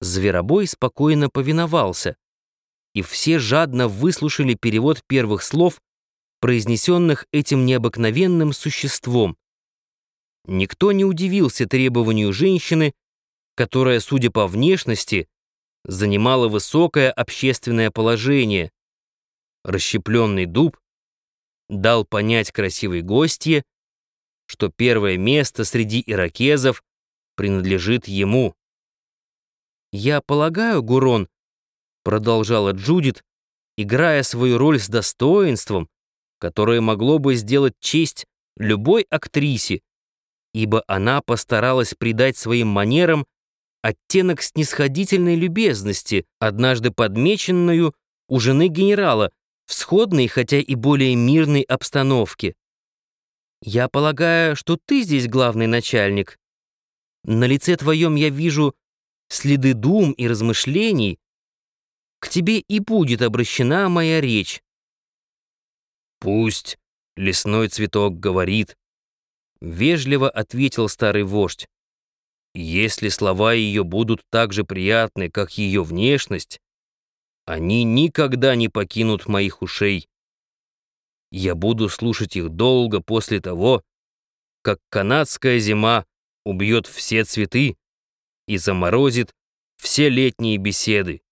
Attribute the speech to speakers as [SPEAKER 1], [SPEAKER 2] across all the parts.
[SPEAKER 1] Зверобой спокойно повиновался, и все жадно выслушали перевод первых слов, произнесенных этим необыкновенным существом. Никто не удивился требованию женщины, которая, судя по внешности, занимала высокое общественное положение. Расщепленный дуб дал понять красивой гостье, что первое место среди иракезов принадлежит ему. «Я полагаю, Гурон», — продолжала Джудит, играя свою роль с достоинством, которое могло бы сделать честь любой актрисе, ибо она постаралась придать своим манерам оттенок снисходительной любезности, однажды подмеченную у жены генерала в сходной, хотя и более мирной обстановке. «Я полагаю, что ты здесь главный начальник. На лице твоем я вижу следы дум и размышлений. К тебе и будет обращена моя речь».
[SPEAKER 2] «Пусть лесной цветок говорит», — вежливо ответил старый вождь. Если слова ее будут так же приятны, как ее внешность, они никогда не покинут моих ушей. Я буду слушать их долго после того, как канадская зима убьет все цветы и заморозит все летние беседы.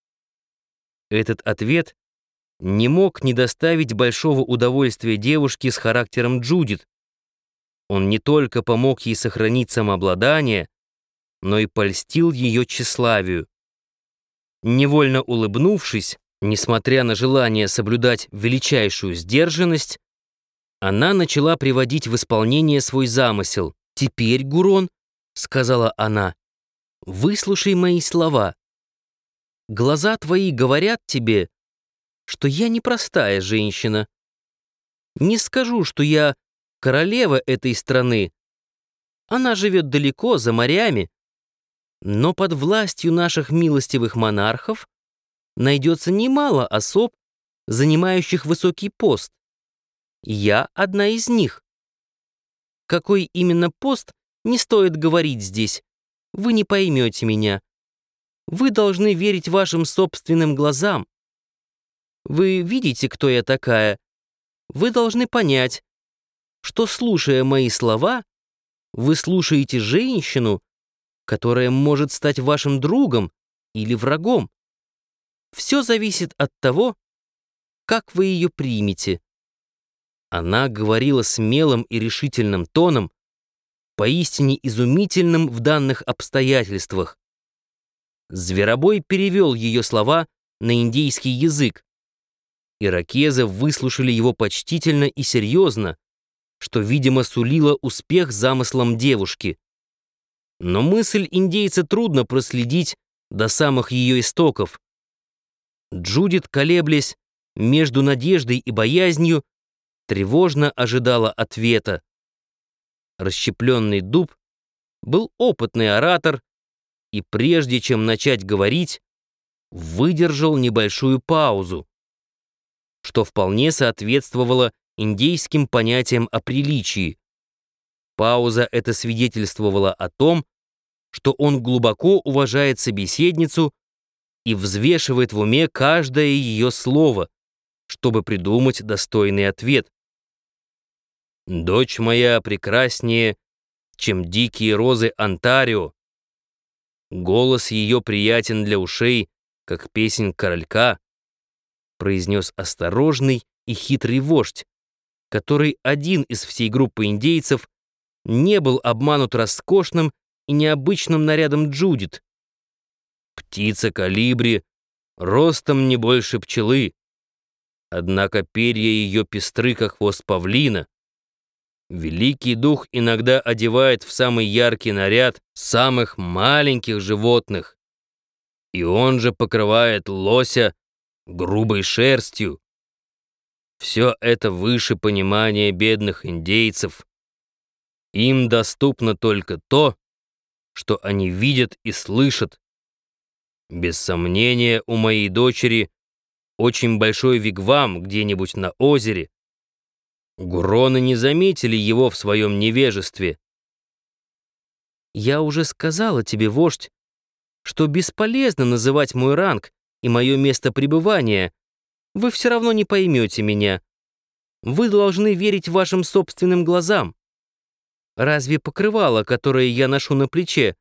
[SPEAKER 1] Этот ответ не мог не доставить большого удовольствия девушке с характером Джудит. Он не только помог ей сохранить самообладание, но и польстил ее тщеславию. Невольно улыбнувшись, несмотря на желание соблюдать величайшую сдержанность, она начала приводить в исполнение свой замысел. «Теперь, Гурон», — сказала она, — «выслушай мои слова. Глаза твои говорят тебе, что я непростая женщина. Не скажу, что я королева этой страны. Она живет далеко, за морями, но под властью наших милостивых монархов найдется немало особ, занимающих высокий пост. Я одна из них. Какой именно пост, не стоит говорить здесь. Вы не поймете меня. Вы должны верить вашим собственным глазам. Вы видите, кто я такая. Вы должны понять, что, слушая мои слова, вы слушаете женщину, которая может стать вашим другом или врагом. Все зависит от того, как вы ее примете. Она говорила смелым и решительным тоном, поистине изумительным в данных обстоятельствах. Зверобой перевел ее слова на индейский язык. Иракезы выслушали его почтительно и серьезно, что, видимо, сулило успех замыслам девушки. Но мысль индейца трудно проследить до самых ее истоков. Джудит, колеблясь между надеждой и боязнью, тревожно ожидала ответа. Расщепленный дуб был опытный оратор и прежде чем начать говорить, выдержал небольшую паузу, что вполне соответствовало индейским понятиям о приличии. Пауза это свидетельствовала о том, что он глубоко уважает собеседницу и взвешивает в уме каждое ее слово, чтобы придумать достойный ответ. «Дочь моя прекраснее, чем дикие розы Онтарио. Голос ее приятен для ушей, как песнь королька», произнес осторожный и хитрый вождь, который один из всей группы индейцев не был обманут роскошным и необычным нарядом Джудит. Птица калибри, ростом не больше пчелы, однако перья ее пестры, как хвост павлина. Великий дух иногда одевает в самый яркий наряд самых маленьких животных, и он же покрывает лося грубой шерстью. Все это выше понимания бедных индейцев. Им доступно только то, что они видят и слышат. Без сомнения, у моей дочери очень большой вигвам где-нибудь на озере. Гуроны не заметили его в своем невежестве. «Я уже сказала тебе, вождь, что бесполезно называть мой ранг и мое место пребывания. Вы все равно не поймете меня. Вы должны верить вашим собственным глазам. Разве покрывало, которое я ношу на плече,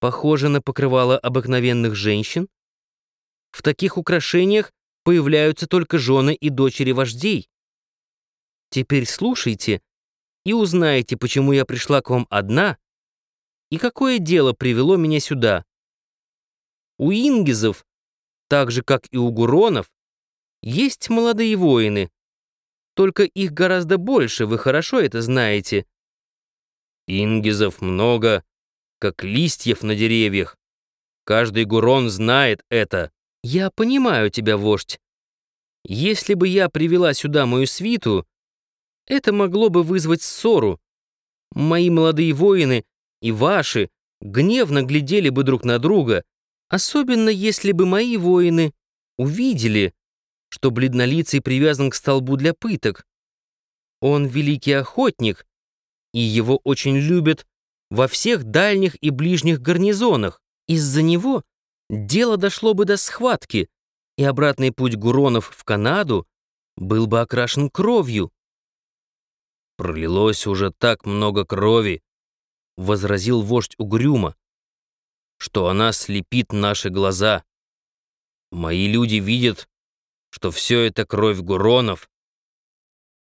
[SPEAKER 1] похоже на покрывало обыкновенных женщин? В таких украшениях появляются только жены и дочери вождей. Теперь слушайте и узнаете, почему я пришла к вам одна и какое дело привело меня сюда. У ингизов, так же как и у гуронов, есть молодые воины, только их гораздо больше, вы хорошо это знаете.
[SPEAKER 2] Ингизов много, как листьев на деревьях. Каждый гурон знает это.
[SPEAKER 1] Я понимаю тебя, вождь. Если бы я привела сюда мою свиту, это могло бы вызвать ссору. Мои молодые воины и ваши гневно глядели бы друг на друга, особенно если бы мои воины увидели, что бледнолицый привязан к столбу для пыток. Он великий охотник, и его очень любят во всех дальних и ближних гарнизонах. Из-за него дело дошло бы до схватки, и обратный путь Гуронов в Канаду был бы окрашен кровью.
[SPEAKER 2] «Пролилось уже так много крови», — возразил вождь угрюмо, «что она слепит наши глаза. Мои люди видят, что все это кровь Гуронов,